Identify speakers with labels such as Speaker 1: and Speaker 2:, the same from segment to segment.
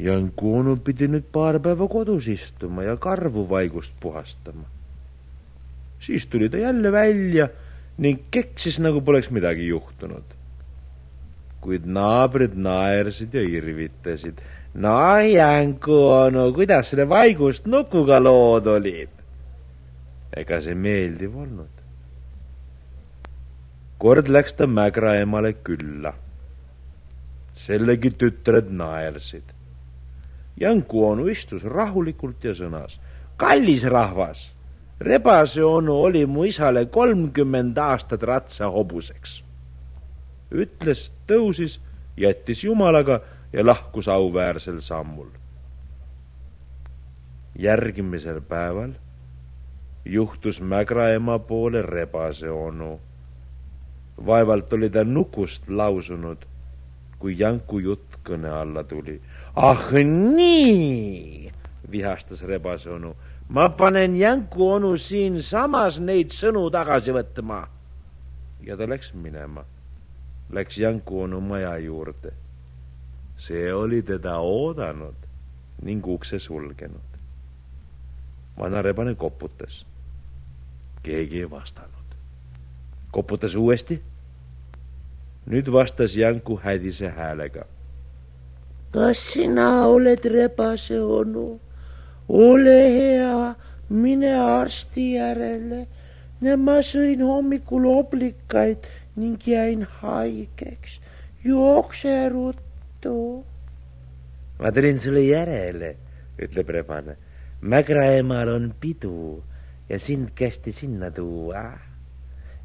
Speaker 1: Janku onu pidi nüüd paar päeva kodus istuma ja karvu vaigust puhastama. siis tuli ta jälle välja ning keksis, nagu poleks midagi juhtunud. kuid naabrid naersid ja irvitasid. no Janku onu, kuidas selle vaigust nukuga lood olid? ega see meeldiv olnud. kord läks ta Mägra emale külla. sellegi tütred naersid Janku onu istus rahulikult ja sõnas. kallis rahvas, rebase onu oli mu isale kolmkümmend aastat ratsahobuseks. ütles, tõusis, jättis jumalaga ja lahkus auväärsel sammul. järgmisel päeval juhtus Mägra ema poole rebase onu. vaevalt oli ta nukust lausunud, kui Janku jutt kõne alla tuli ah nii, vihastas rebase onu. ma panen Jänku onu siinsamas neid sõnu tagasi võtma. ja ta läks minema. Läks Jänku onu maja juurde. see oli teda oodanud ning ukse sulgenud. vana rebane koputas. keegi ei vastanud. koputas uuesti. Nüüd vastas Janku hädise häälega
Speaker 2: kas sina oled rebase onu? ole hea, mine arsti järele. ma sõin hommikul oblikaid ning jäin haigeks. jookse ruttu.
Speaker 1: ma tulin sulle järele, ütleb rebane. Mägra emal on pidu ja sind kästi sinna tuua.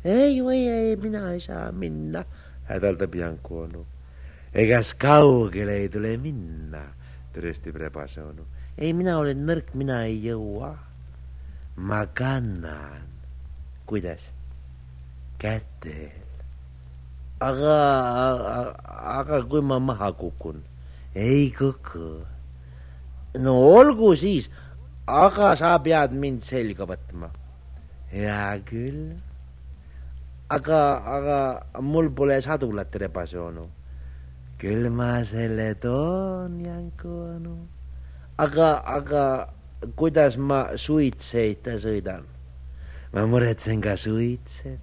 Speaker 2: ei või ei, mina ei saa minna,
Speaker 1: hädaldab Janku onu egas kaugele ei tule minna, tõrjestib rebase onu.
Speaker 2: ei, mina olen nõrk, mina ei jõua.
Speaker 1: ma kannan.
Speaker 2: kuidas?
Speaker 1: kätel.
Speaker 2: aga, aga kui ma maha kukun?
Speaker 1: ei kuku.
Speaker 2: no olgu siis, aga sa pead mind selga võtma.
Speaker 1: hea küll.
Speaker 2: Aga, aga mul pole sadulat, rebase onu
Speaker 1: küll ma selle toon, Janku onu.
Speaker 2: aga, aga kuidas ma suitseid sõidan?
Speaker 1: ma muretsen ka suitsed.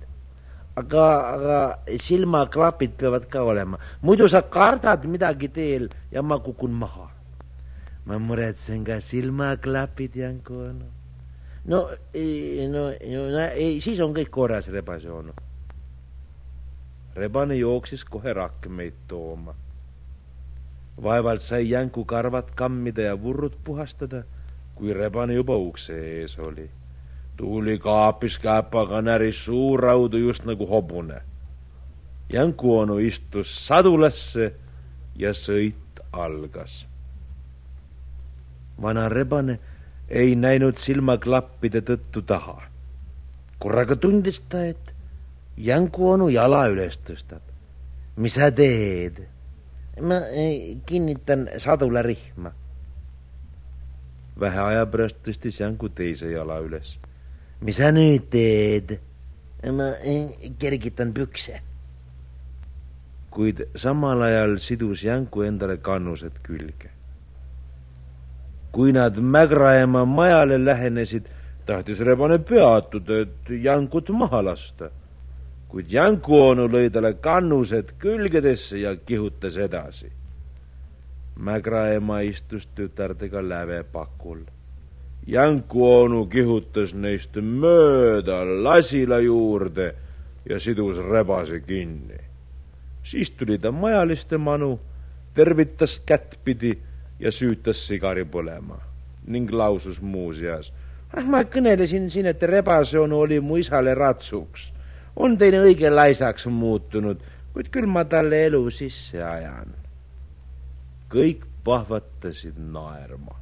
Speaker 2: aga, aga silmaklapid peavad ka olema, muidu sa kardad midagi teel ja ma kukun maha.
Speaker 1: ma muretsen ka silmaklapid, Janku onu.
Speaker 2: no, no, no ei, siis on kõik korras, rebase onu
Speaker 1: rebane jooksis kohe rakmeid tooma. vaevalt sai jänku karvad kammida ja vurrud puhastada, kui rebane juba ukse ees oli. tuli kaapis käpaga, näris suuraudu just nagu hobune. jänku onu istus sadulasse ja sõit algas. vana rebane ei näinud silmaklappide tõttu taha. korraga tundis ta, et Janku onu jala üles tõstab. mis sa teed?
Speaker 2: ma eh, kinnitan sadula rihma.
Speaker 1: vähe aja pärast tõstis Janku teise jala üles.
Speaker 2: mis sa nüüd teed? ma eh, kergitan pükse.
Speaker 1: kuid samal ajal sidus Janku endale kannused külge. kui nad Mägraema majale lähenesid, tahtis rebane peatuda, et Jankut maha lasta kuid Janku onu lõi talle kannused külgedesse ja kihutas edasi. Mägra ema istus tütardega lävepakul. Janku onu kihutas neist mööda lasila juurde ja sidus rebase kinni. siis tuli ta majaliste manu, tervitas kättpidi ja süütas sigari põlema ning lausus muuseas.
Speaker 2: ah, ma kõnelesin siin, et rebase onu oli mu isale ratsuks on teine õige laisaks muutunud, kuid küll ma talle elu sisse ajan.
Speaker 1: kõik pahvatasid naerma